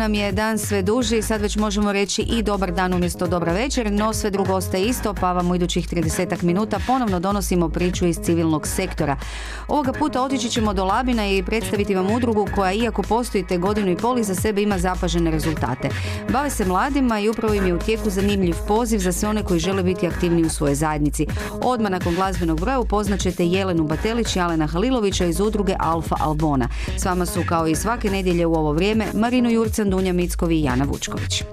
Nam je dan sve duži, sad već možemo reći i dobar dan umjesto dobra večer, no sve drugo ostaje isto, pa vam u idućih 30 minuta ponovno donosimo priču iz civilnog sektora. Ovoga puta otići ćemo do Labina i predstaviti vam udrugu koja, iako postoji te godinu i pol, za sebe ima zapažene rezultate. Bave se mladima i upravo im je u tijeku zanimljiv poziv za sve one koji žele biti aktivni u svojoj zajednici. Odmah nakon glazbenog broja upoznaćete Jelenu Batelić i Alena Halilovića iz udruge Alfa Albona. S vama su kao i svake nedjelje u ovo vrijeme Marino Jurcan, Dunja Mickovi i Jana Vučković.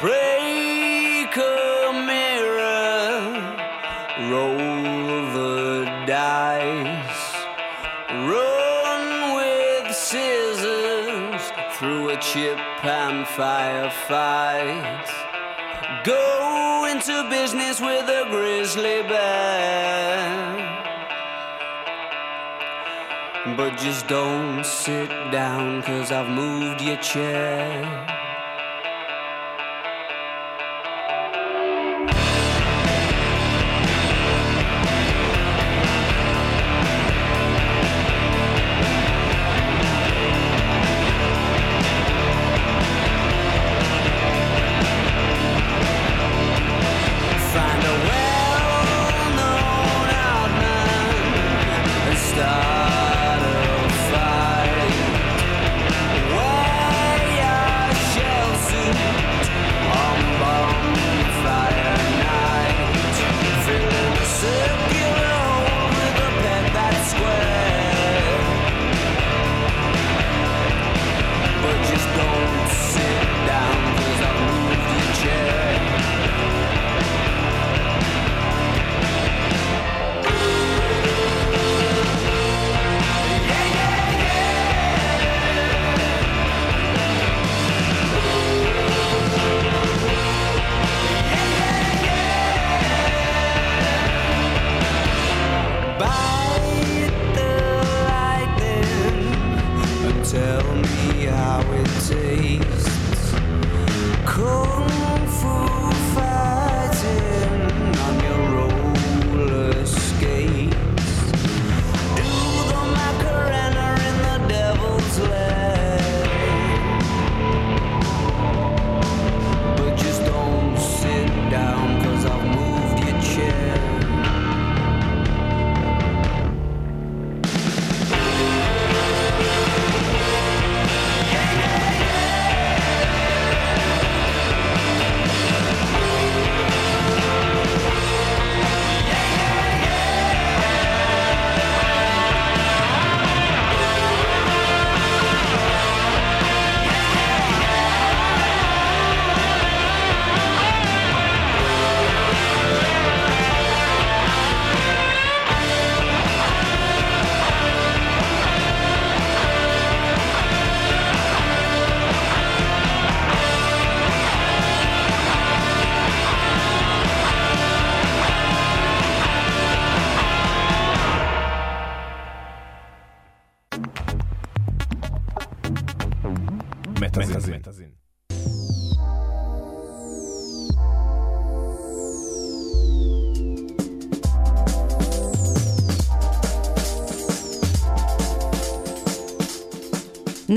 Break a mirror, roll the dice, run with scissors through a chip and firefight. Business with a grizzly bear. But just don't sit down, cause I've moved your chair.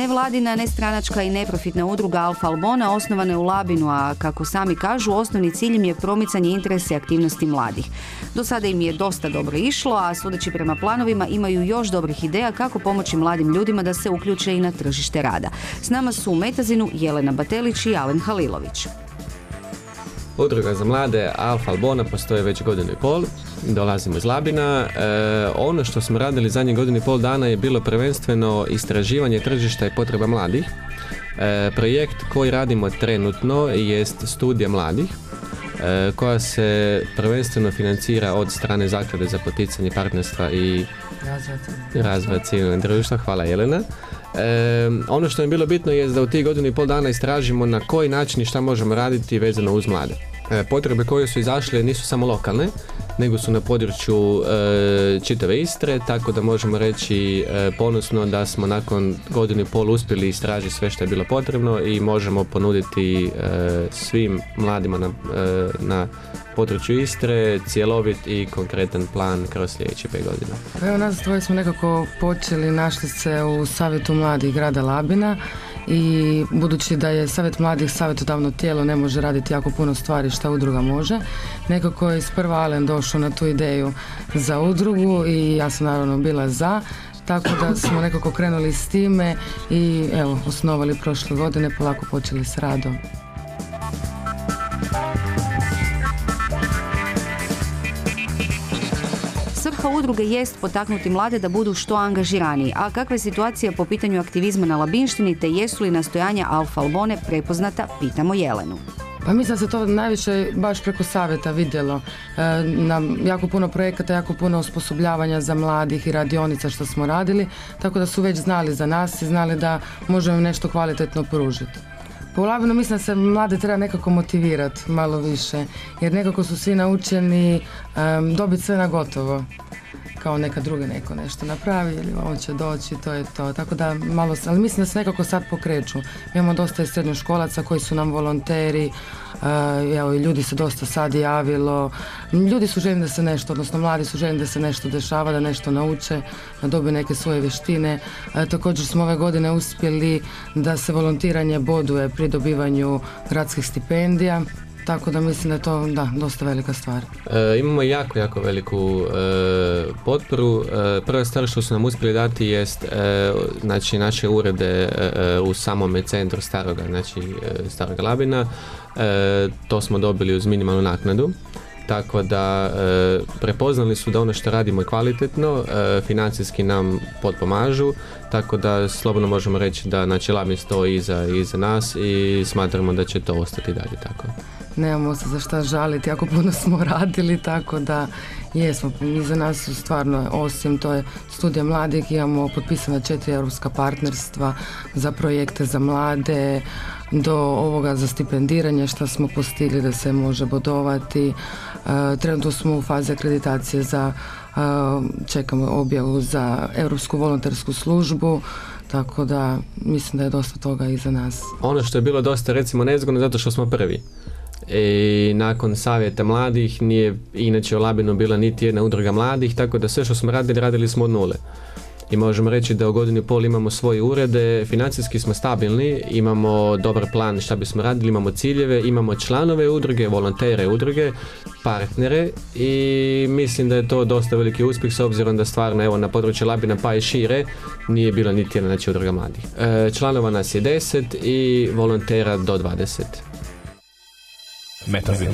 Nevladina, nestranačka i neprofitna udruga Alfa Albona osnovana je u Labinu, a kako sami kažu, osnovni cilj im je promicanje interesa i aktivnosti mladih. Do sada im je dosta dobro išlo, a sudeći prema planovima imaju još dobrih ideja kako pomoći mladim ljudima da se uključe i na tržište rada. S nama su u Metazinu Jelena Batelić i Alen Halilović. Udruga za mlade Alfa Albona postoji već godinu i pol. Dolazimo iz Labina. E, ono što smo radili zadnjih godinu i pol dana je bilo prvenstveno istraživanje tržišta i potreba mladih. E, projekt koji radimo trenutno jest studija mladih. e, koja se prvenstveno financira od strane Zaklade za poticanje partnerstva i razvoja civilnog društva. Hvala Jelena. E, ono što je bilo bitno je da u tih godinu i pol dana istražimo na koji način i šta možemo raditi vezano uz mlade. E, potrebe koje su izašle nisu samo lokalne, nego su na području e, čitave Istre, tako da možemo reći e, ponosno da smo nakon godinu pol uspjeli istražiti sve što je bilo potrebno i možemo ponuditi e, svim mladima na, e, na području Istre cjelovit i konkretan plan kroz sljedeće pet godina. Pa evo nas dvoje smo nekako počeli, našli se u Savjetu mladih grada Labina i budući da je Savjet mladih savjetodavno tijelo ne može raditi jako puno stvari šta udruga može, nekako je iz prva Alen došao na tu ideju za udrugu i ja sam naravno bila za, tako da smo nekako krenuli s time i evo, osnovali prošle godine, polako počeli s radom. Udruge jest potaknuti mlade da budu što angažiraniji, a kakva je situacija po pitanju aktivizma na Labinštini te jesu li nastojanja Alfa Albone prepoznata, pitamo Jelenu. Pa mislim se to najviše baš preko savjeta vidjelo. E, na jako puno projekata, jako puno osposobljavanja za mladih i radionica što smo radili, tako da su već znali za nas i znali da možemo nešto kvalitetno pružiti. Po Labinu mislim se mlade treba nekako motivirati malo više, jer nekako su svi naučeni em, dobiti sve na gotovo kao neka druga neko nešto napravi ili on će doći, to je to. Tako da malo, ali mislim da se nekako sad pokreću. Imamo dosta i srednjoškolaca koji su nam volonteri, e, evo i ljudi se dosta sad javilo. Ljudi su željni da se nešto, odnosno mladi su željni da se nešto dešava, da nešto nauče, da dobiju neke svoje vještine. E, također smo ove godine uspjeli da se volontiranje boduje pri dobivanju gradskih stipendija. Tako da mislim da je to da, dosta velika stvar. E, imamo jako, jako veliku e, potporu. E, prva stvar što su nam uspjeli dati jest e, znači, naše urede e, e, u samome centru staroga, znači staroga Labina. To smo dobili uz minimalnu naknadu. Tako da e, prepoznali su da ono što radimo je kvalitetno, e, financijski nam potpomažu, tako da slobodno možemo reći da znači, Labin stoji iza, iza nas i smatramo da će to ostati dalje tako. nemamo se za šta žaliti, jako puno smo radili, tako da jesmo, iza nas su stvarno, osim to je studija mladih, imamo potpisana četiri europska partnerstva za projekte za mlade, do ovoga za stipendiranje što smo postigli da se može bodovati. E, trenutno smo u fazi akreditacije za, e, čekamo objavu za Europsku volontersku službu, tako da mislim da je dosta toga iza nas. Ono što je bilo dosta recimo nezgodno zato što smo prvi. I nakon savjeta mladih nije inače u Labinu bila niti jedna udruga mladih, tako da sve što smo radili, radili smo od nule. I možemo reći da u godinu i pol imamo svoje urede, financijski smo stabilni, imamo dobar plan šta bismo radili, imamo ciljeve, imamo članove udruge, volontere udruge, partnere i mislim da je to dosta veliki uspjeh s obzirom da stvarno evo na području Labina pa i šire nije bila niti jedna znači, udruga mladih. E, članova nas je 10 i volontera do 20. Metazin.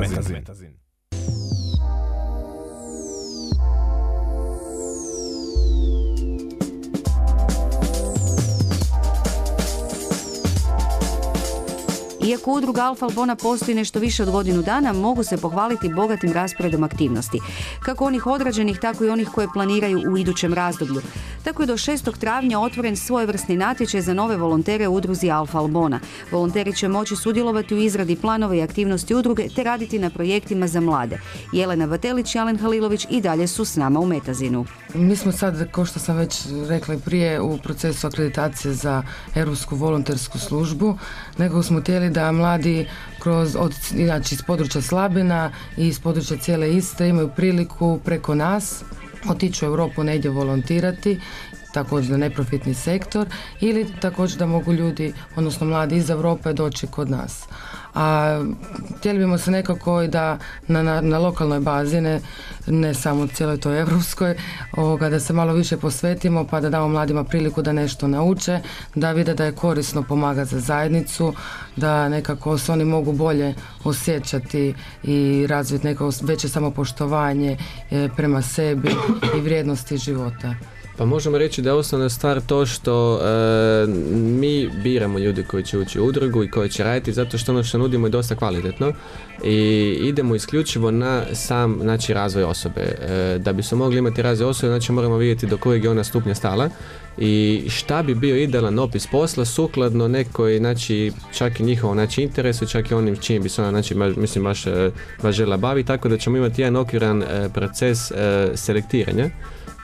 Metazin. Iako udruga Alfa Albona postoji nešto više od godinu dana, mogu se pohvaliti bogatim rasporedom aktivnosti. Kako onih odrađenih, tako i onih koje planiraju u idućem razdoblju. Tako je do 6. travnja otvoren svojevrsni natječaj za nove volontere u udruzi Alfa Albona. Volonteri će moći sudjelovati u izradi planova i aktivnosti udruge te raditi na projektima za mlade. Jelena Vatelić i Alen Halilović i dalje su s nama u Metazinu. Mi smo sad, kao što sam već rekla i prije, u procesu akreditacije za Europsku volontersku službu, nego smo htjeli da mladi kroz, od, znači iz područja Slabina i iz područja cijele Istre imaju priliku preko nas otići u Europu negdje volontirati također neprofitni sektor ili također da mogu ljudi, odnosno mladi iz Europe doći kod nas. A htjeli bimo se nekako i da na, na, na lokalnoj bazi, ne, ne samo cijeloj toj evropskoj, ovoga, da se malo više posvetimo pa da damo mladima priliku da nešto nauče, da vide da je korisno pomagati za zajednicu, da nekako se oni mogu bolje osjećati i razviti neko veće samopoštovanje e, prema sebi i vrijednosti života. Pa možemo reći da je osnovna stvar to što e, mi biramo ljudi koji će ući u udrugu i koji će raditi zato što ono što nudimo je dosta kvalitetno i idemo isključivo na sam znači, razvoj osobe. E, da bi se mogli imati razvoj osobe, znači moramo vidjeti do kojeg je ona stupnja stala i šta bi bio idealan opis posla sukladno nekoj, znači čak i njihovom znači, interesu, čak i onim čim bi se ona, znači, baš- mislim, baš, e, baš žela baviti, tako da ćemo imati jedan okviran e, proces e, selektiranja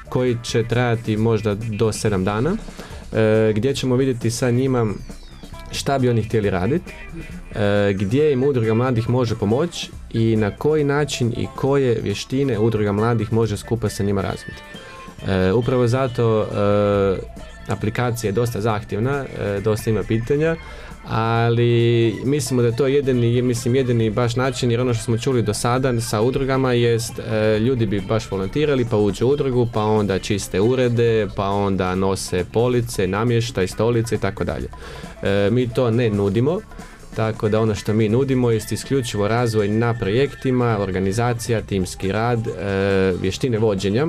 koji će trajati možda do 7 dana, e, gdje ćemo vidjeti sa njima šta bi oni htjeli raditi, e, gdje im udruga mladih može pomoći i na koji način i koje vještine udruga mladih može skupa sa njima razviti. E, upravo zato aplikacija je dosta zahtjevna, e, dosta ima pitanja, ali mislimo da je to jedini, mislim, jedini baš način jer ono što smo čuli do sada sa udrugama jest e, ljudi bi baš volontirali pa uđu u udrugu pa onda čiste urede pa onda nose police, namještaj, stolice i tako dalje. E, Mi to ne nudimo, tako da ono što mi nudimo jest isključivo razvoj na projektima, organizacija, timski rad, vještine vođenja,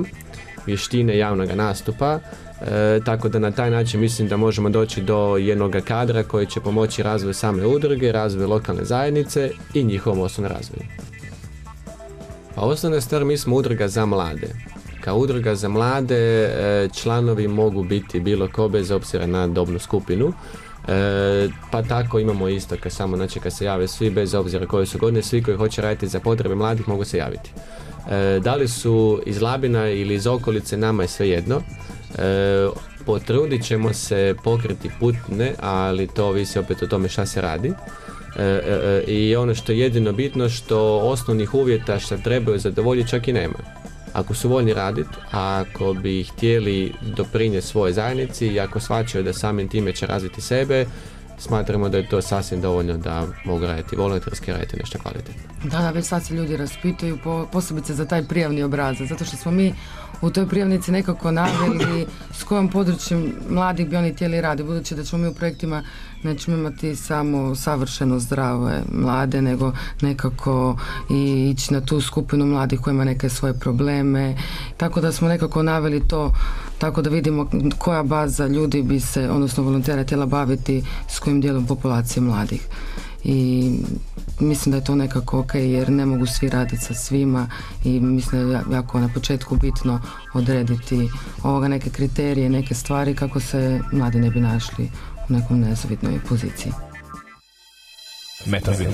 vještine javnog nastupa, e, tako da na taj način mislim da možemo doći do jednog kadra koji će pomoći razvoju same udruge, razvoju lokalne zajednice i njihovom osnovnom razvoju. Pa osnovna stvar, mi smo udruga za mlade. Kao udruga za mlade e, članovi mogu biti bilo ko bez obzira na dobnu skupinu. E, pa tako imamo isto kad samo znači kad se jave svi bez obzira koje su godine, svi koji hoće raditi za potrebe mladih mogu se javiti. E, da li su iz Labina ili iz okolice, nama je svejedno. E, potrudit ćemo se pokriti putne, ali to ovisi opet o tome šta se radi. E, e, e, I ono što je jedino bitno što osnovnih uvjeta što trebaju zadovoljiti čak i nema. Ako su voljni raditi, ako bi htjeli doprinijeti svojoj zajednici i ako shvaćaju da samim time će razviti sebe, smatramo da je to sasvim dovoljno da mogu raditi volonterski, raditi nešto kvalitetno. Da, da, već sad se ljudi raspituju, po, posebice za taj prijavni obrazac, zato što smo mi u toj prijavnici nekako naveli s kojom područjem mladih bi oni htjeli raditi, budući da ćemo mi u projektima nećemo imati samo savršeno zdrave mlade, nego nekako i ići na tu skupinu mladih koji ima neke svoje probleme, tako da smo nekako naveli to tako da vidimo koja baza ljudi bi se, odnosno volontera htjela baviti s kojim dijelom populacije mladih i mislim da je to nekako ok jer ne mogu svi raditi sa svima i mislim da je ja- jako na početku bitno odrediti ovoga neke kriterije, neke stvari kako se mladi ne bi našli u nekom nezavidnoj poziciji. Metazin.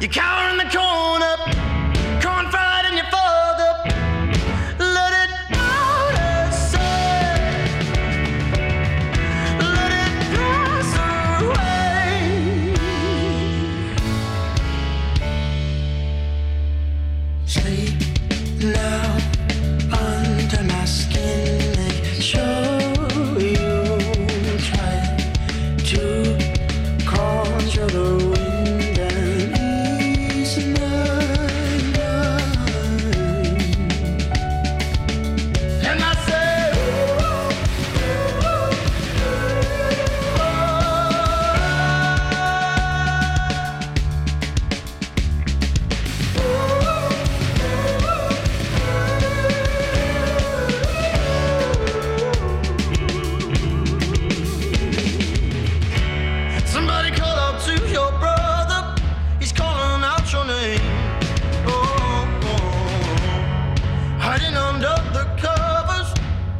You can't.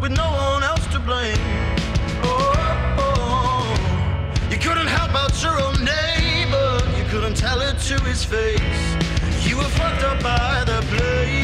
With no one else to blame. Oh, oh. you couldn't help out your own neighbor. You couldn't tell it to his face. You were fucked up by the blame.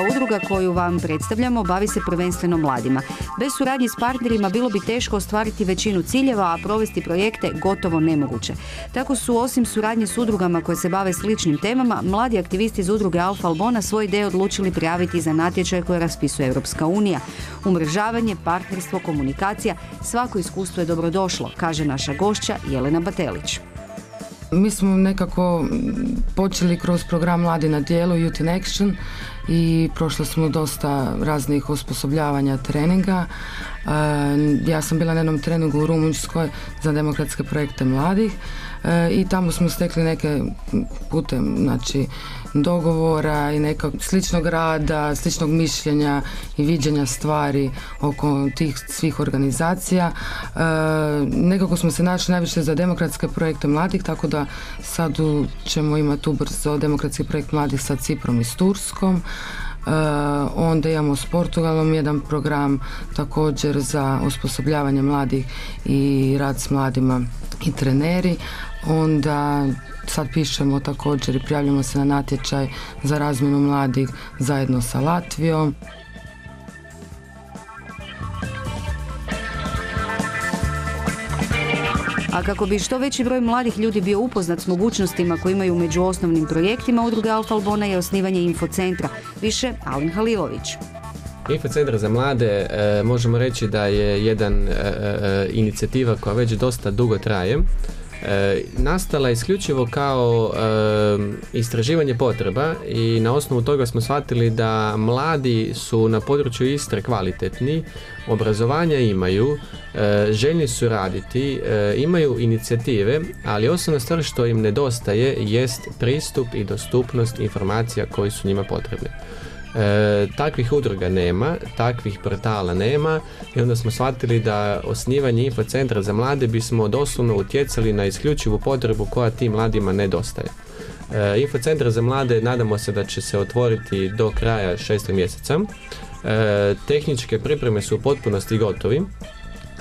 Labinska udruga koju vam predstavljamo bavi se prvenstveno mladima. Bez suradnje s partnerima bilo bi teško ostvariti većinu ciljeva, a provesti projekte gotovo nemoguće. Tako su osim suradnje s udrugama koje se bave sličnim temama, mladi aktivisti iz udruge Alfa Albona svoje ideje odlučili prijaviti za natječaj koje raspisuje Europska unija. Umrežavanje, partnerstvo, komunikacija, svako iskustvo je dobrodošlo, kaže naša gošća Jelena Batelić. Mi smo nekako počeli kroz program Mladi na dijelu Youth in Action i prošli smo dosta raznih osposobljavanja treninga. E, Ja sam bila na jednom treningu u Rumunjskoj za demokratske projekte mladih i tamo smo stekli neke putem znači, dogovora i nekog sličnog rada, sličnog mišljenja i viđenja stvari oko tih svih organizacija. E, nekako smo se našli najviše za demokratske projekte mladih, tako da sad ćemo imati ubrzo demokratski projekt mladih sa Ciprom i Turskom. E, onda imamo s Portugalom jedan program također za osposobljavanje mladih i rad s mladima i treneri. Onda sad pišemo također i prijavljamo se na natječaj za razmjenu mladih zajedno sa Latvijom. A kako bi što veći broj mladih ljudi bio upoznat s mogućnostima koje imaju među osnovnim projektima, udruga Alfa Albona je osnivanje infocentra. Više Alin Halilović. Info centar za mlade e, možemo reći da je jedan e, e, inicijativa koja već dosta dugo traje. E, nastala isključivo kao e, istraživanje potreba i na osnovu toga smo shvatili da mladi su na području Istre kvalitetni, obrazovanja imaju, e, željni su raditi, e, imaju inicijative, ali osnovna stvar što im nedostaje jest pristup i dostupnost informacija koji su njima potrebne. E, takvih udruga nema, takvih portala nema i onda smo shvatili da osnivanje infocentra za mlade bismo doslovno utjecali na isključivu potrebu koja tim mladima nedostaje. E, infocentar za mlade nadamo se da će se otvoriti do kraja šestog mjeseca. E, tehničke pripreme su u potpunosti gotovi.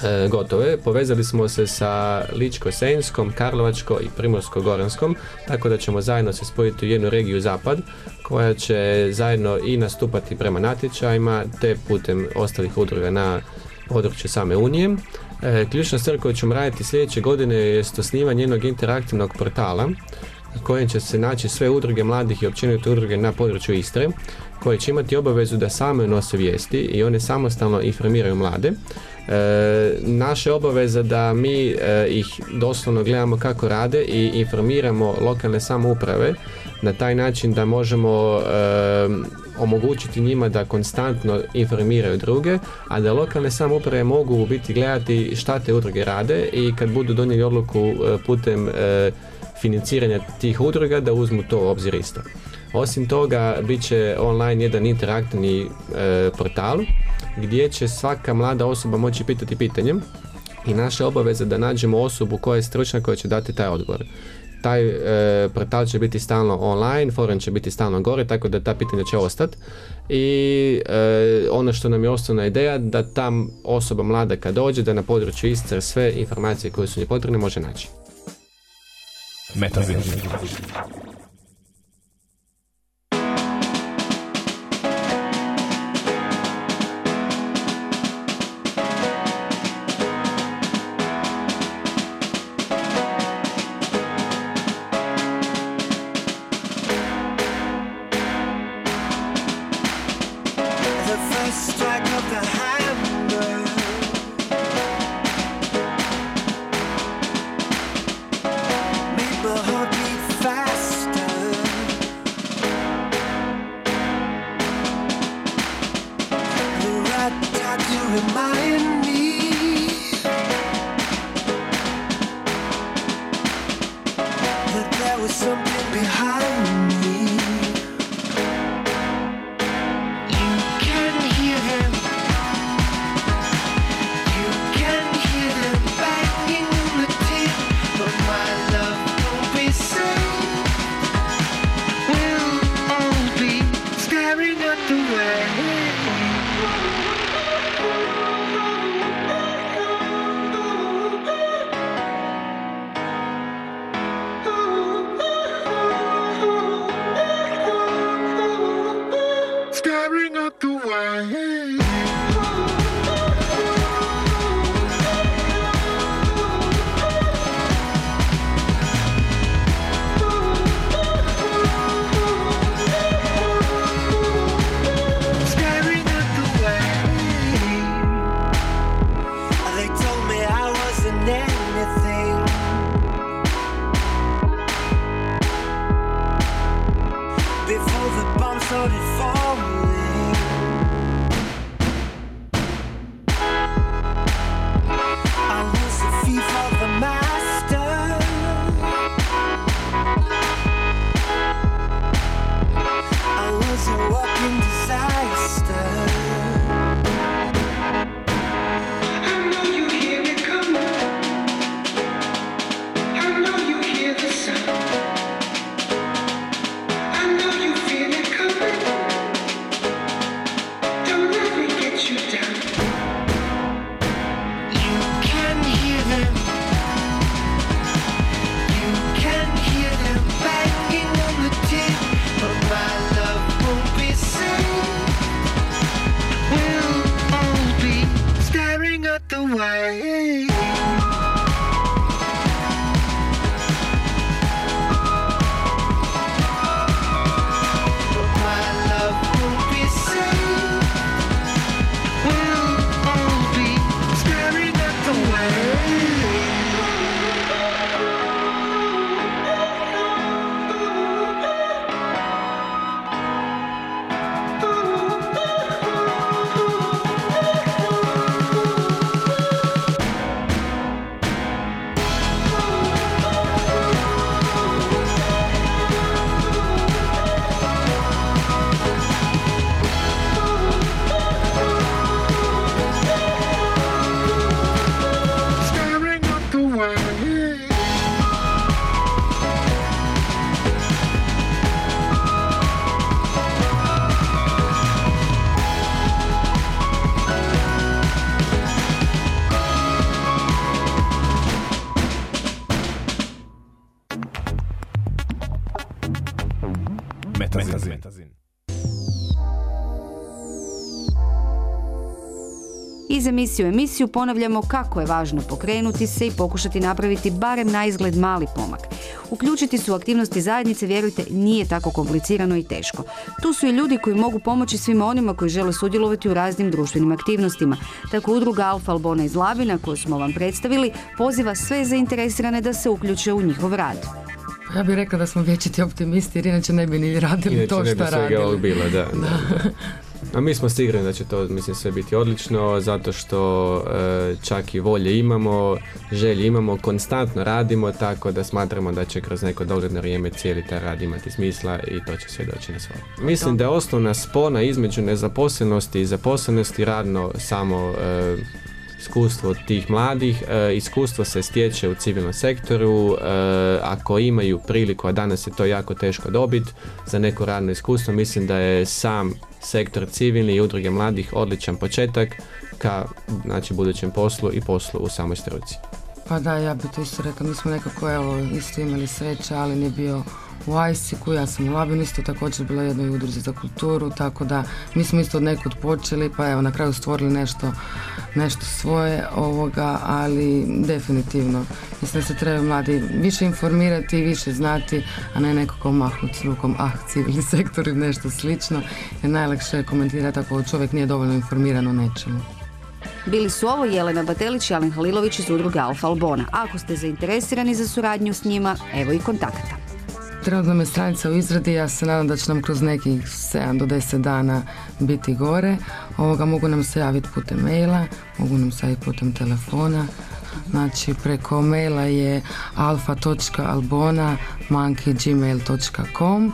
E, gotove. Povezali smo se sa Ličko-Senjskom, Karlovačko i Primorsko-Goranskom, tako da ćemo zajedno se spojiti u jednu regiju Zapad, koja će zajedno i nastupati prema natječajima, te putem ostalih udruga na području same Unije. E, ključna stvar koju ćemo raditi sljedeće godine je osnivanje jednog interaktivnog portala kojem će se naći sve udruge mladih i općenito udruge na području Istre koje će imati obavezu da same nose vijesti i one samostalno informiraju mlade. E, naša obaveza da mi e, ih doslovno gledamo kako rade i informiramo lokalne samouprave na taj način da možemo e, omogućiti njima da konstantno informiraju druge, a da lokalne samouprave mogu u biti gledati šta te udruge rade i kad budu donijeli odluku e, putem e, financiranja tih udruga da uzmu to obzir isto. Osim toga, bit će online jedan interaktivni e, portal gdje će svaka mlada osoba moći pitati pitanjem i naša obaveza da nađemo osobu koja je stručna koja će dati taj odgovor. Taj e, portal će biti stalno online, forum će biti stalno gore, tako da ta pitanja će ostati. I e, ono što nam je osnovna ideja, da tam osoba mlada kad dođe, da na području Istre sve informacije koje su njoj potrebne može naći. Metazin. Emisiju u emisiju ponavljamo kako je važno pokrenuti se i pokušati napraviti barem na izgled mali pomak. Uključiti se u aktivnosti zajednice, vjerujte, nije tako komplicirano i teško. Tu su i ljudi koji mogu pomoći svima onima koji žele sudjelovati u raznim društvenim aktivnostima. Tako udruga Alfa Albona iz Labina, koju smo vam predstavili, poziva sve zainteresirane da se uključe u njihov rad. Ja bih rekla da smo vječiti optimisti jer inače ne bi ni radili Inače to ne bi što svega ovog radili. bilo, da. da. A mi smo sigurni da će to, mislim, sve biti odlično, zato što e, čak i volje imamo, želje imamo, konstantno radimo, tako da smatramo da će kroz neko dogledno vrijeme cijeli taj rad imati smisla i to će sve doći na svoje. Mislim da je osnovna spona između nezaposlenosti i zaposlenosti radno samo e, iskustvo tih mladih, e, iskustvo se stječe u civilnom sektoru, e, ako imaju priliku, a danas je to jako teško dobiti, za neko radno iskustvo, mislim da je sam sektor civilni i udruge mladih odličan početak ka znači, budućem poslu i poslu u samoj struci. Pa da, ja bi to isto rekla, mi smo nekako evo isto imali sreće, ali nije bio u Ajsiku, ja sam u Labinu isto također bila jednoj udruzi za kulturu, tako da mi smo isto od nekud počeli, pa evo na kraju stvorili nešto, nešto svoje ovoga, ali definitivno. Mislim da se trebaju mladi više informirati i više znati, a ne nekako mahnuti s rukom, ah, civilni sektor ili nešto slično, jer najlakše je komentirati ako čovjek nije dovoljno informiran o nečemu. Bili su ovo Jelena Batelić i Alen Halilović iz udruge Alfa Albona. Ako ste zainteresirani za suradnju s njima, evo i kontakata. Trenutno je stranica u izradi, ja se nadam da će nam kroz nekih 7 do 10 dana biti gore. Ovoga mogu nam se javiti putem maila, mogu nam se javiti putem telefona. Znači preko maila je alfa.albona monkey.gmail.com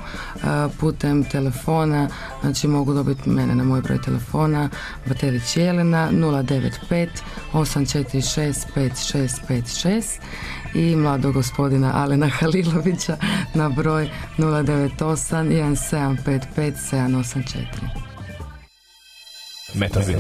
putem telefona znači mogu dobiti mene na moj broj telefona Batelić Jelena 095 846 5656 i mladog gospodina Alena Halilovića na broj 098 1755 784 Metazin.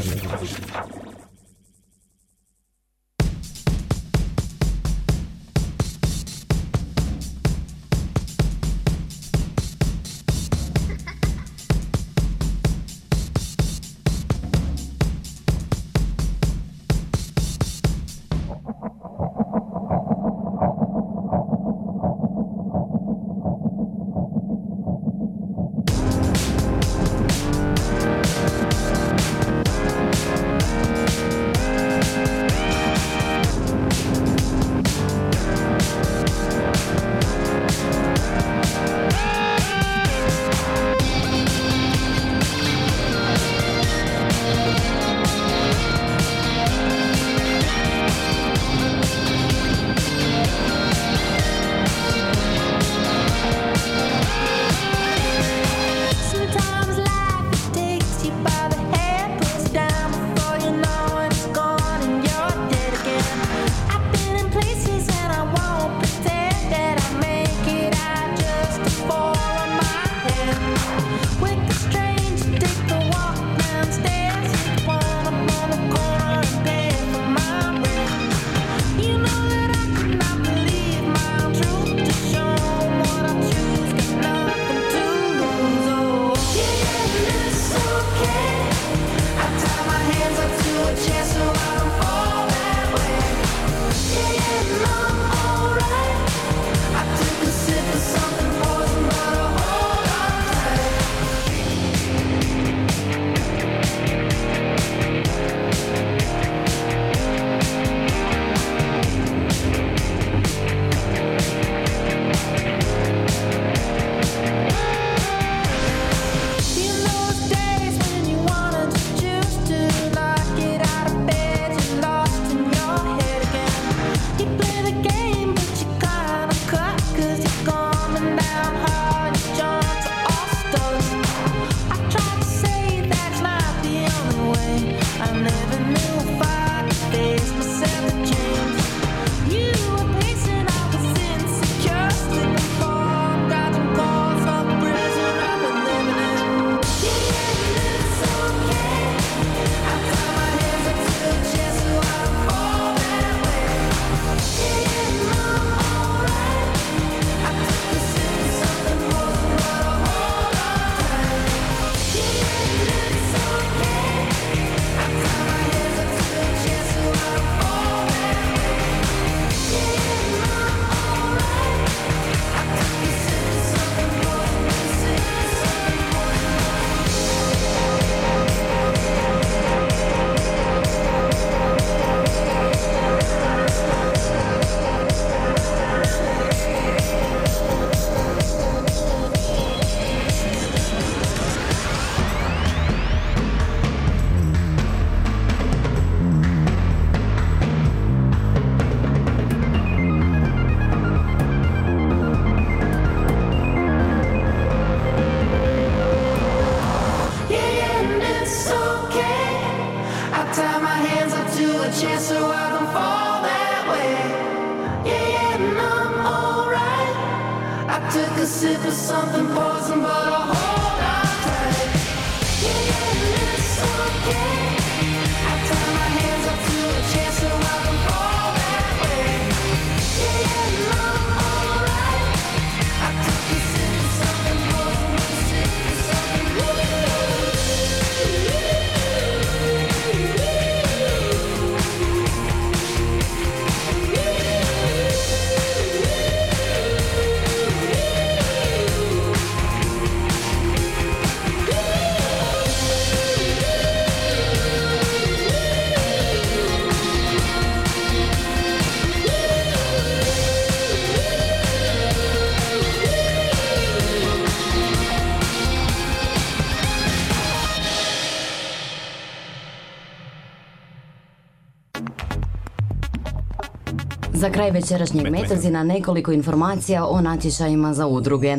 Za kraj večerašnjeg metazina nekoliko informacija o natječajima za udruge.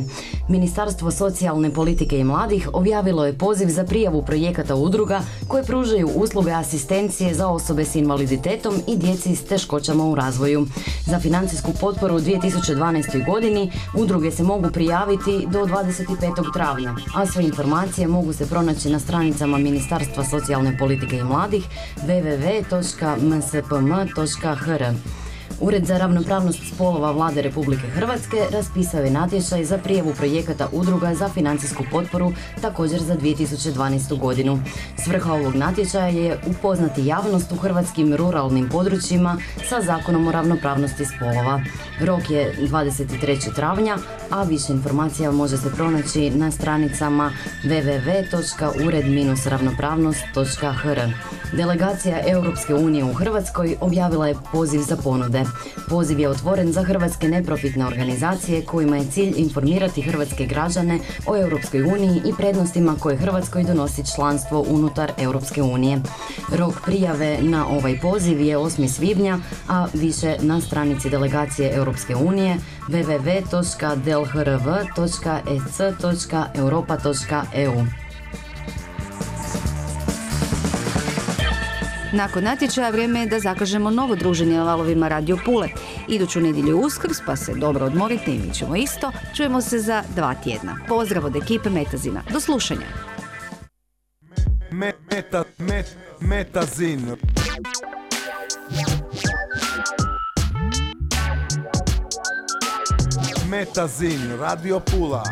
Ministarstvo socijalne politike i mladih objavilo je poziv za prijavu projekata udruga koje pružaju usluge asistencije za osobe s invaliditetom i djeci s teškoćama u razvoju. Za financijsku potporu u 2012. godini udruge se mogu prijaviti do 25. travnja, a sve informacije mogu se pronaći na stranicama Ministarstva socijalne politike i mladih www.mspm.hr. Ured za ravnopravnost spolova Vlade Republike Hrvatske raspisao je natječaj za prijavu projekata udruga za financijsku potporu također za 2012. godinu. Svrha ovog natječaja je upoznati javnost u hrvatskim ruralnim područjima sa Zakonom o ravnopravnosti spolova. Rok je 23. travnja, a više informacija može se pronaći na stranicama www.ured-ravnopravnost.hr. Delegacija Europske unije u Hrvatskoj objavila je poziv za ponude. Poziv je otvoren za hrvatske neprofitne organizacije kojima je cilj informirati hrvatske građane o Europskoj uniji i prednostima koje Hrvatskoj donosi članstvo unutar Europske unije. Rok prijave na ovaj poziv je 8. svibnja, a više na stranici delegacije Europske unije www.delhrv.ec.europa.eu. Nakon natječaja vrijeme je da zakažemo novo druženje na valovima Radio Pule. Iduću nedjelju je uskrs, pa se dobro odmorite i mi ćemo isto. Čujemo se za dva tjedna. Pozdrav od ekipe Metazina. Do slušanja. Me, meta, met, metazin. Metazin, Radio Pula,